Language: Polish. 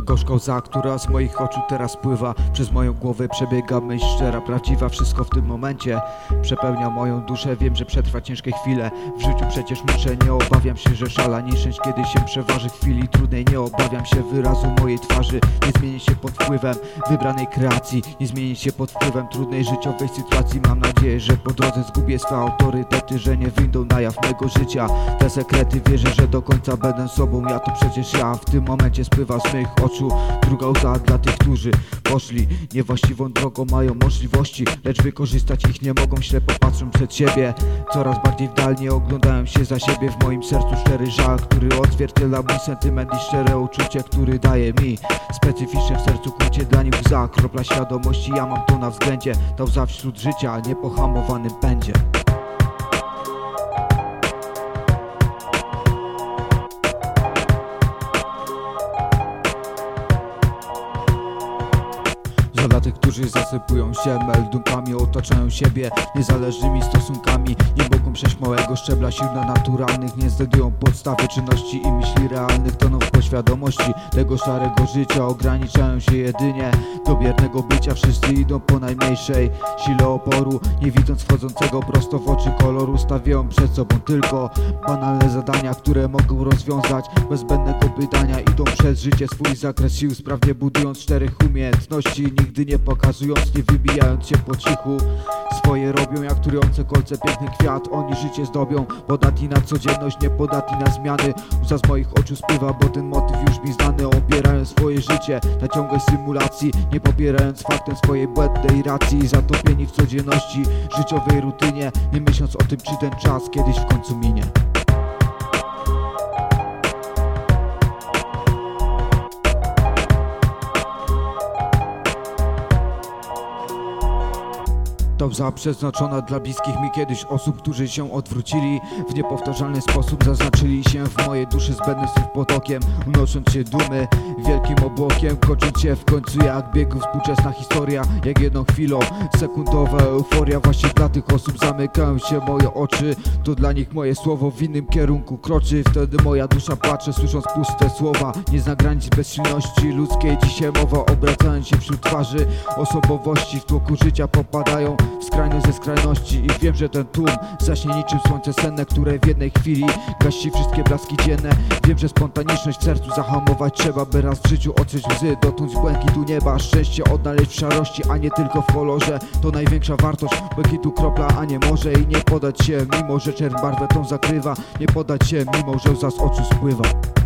To gorzka łza, która z moich oczu teraz pływa. Przez moją głowę przebiega myśl szczera, prawdziwa Wszystko w tym momencie przepełnia moją duszę. Wiem, że przetrwa ciężkie chwile. W życiu przecież muszę, nie obawiam się, że szala nieszczęść Kiedy się przeważy chwili trudnej. Nie obawiam się wyrazu mojej twarzy. Nie zmienię się pod wpływem wybranej kreacji. Nie zmienię się pod wpływem trudnej życiowej sytuacji. Mam nadzieję, że po drodze zgubię swe autorytety Że nie wyjdą na jaw mego życia. Te sekrety wierzę, że do końca będę sobą. Ja to przecież ja. W tym momencie spływa z mych oczu Druga łza dla tych, którzy poszli Niewłaściwą drogą mają możliwości Lecz wykorzystać ich nie mogą. Ślepo patrzą przed siebie Coraz bardziej w dal nie oglądają się za siebie. W moim sercu szczery żal, który odzwierciedla mój sentyment I szczere uczucie, który daje mi Specyficzne w sercu kłucie dla nich łza. Kropla świadomości, ja mam to na względzie. Ta łza wśród życia, niepohamowanym pędzie Za dla tych, którzy zasypują się meldunkami Otaczają siebie niezależnymi stosunkami. Nie mogą przejść małego szczebla sił naturalnych Nie znajdują podstawy czynności i myśli realnych Toną w poświadomości. Tego szarego życia Ograniczają się jedynie do biernego bycia. Wszyscy idą po najmniejszej sile oporu Nie widząc wchodzącego prosto w oczy koloru. Stawiają przed sobą tylko banalne zadania Które mogą rozwiązać bez zbędnego pytania. Idą przez życie swój zakres sił Sprawnie budując czterech umiejętności. Nigdy nie pokazując, nie wybijając się po cichu. Swoje robią jak trujące kolce piękny kwiat. Oni życie zdobią, podatni na codzienność Nie podatni na zmiany. Łza z moich oczu spływa, bo ten motyw już mi znany. Obierając swoje życie na ciągłej symulacji Nie popierając faktem swojej błędnej racji. Zatopieni w codzienności, życiowej rutynie Nie myśląc o tym, czy ten czas kiedyś w końcu minie Łza przeznaczona dla bliskich mi kiedyś osób, którzy się odwrócili W niepowtarzalny sposób zaznaczyli się w mojej duszy zbędnym słów potokiem Unosząc się dumy wielkim obłokiem. Kończąc się w końcu jak biegu współczesna historia Jak jedną chwilą sekundowa euforia. Właśnie dla tych osób zamykają się moje oczy To dla nich moje słowo w innym kierunku kroczy. Wtedy moja dusza płacze słysząc puste słowa Nie zna granic bezsilności ludzkiej. Dzisiaj mowa obracając się wśród twarzy Osobowości w tłoku życia popadają w skrajność ze skrajności I wiem, że ten tłum zaśnie niczym słońce senne Które w jednej chwili gasi wszystkie blaski dzienne. Wiem, że spontaniczność w sercu zahamować trzeba By raz w życiu otrzeć łzy, dotknąć błękitu nieba Szczęście odnaleźć w szarości, a nie tylko w kolorze To największa wartość błękitu kropla, a nie może I nie podać się, mimo że czerw barwę tą zakrywa. Nie podać się, mimo że łza z oczu spływa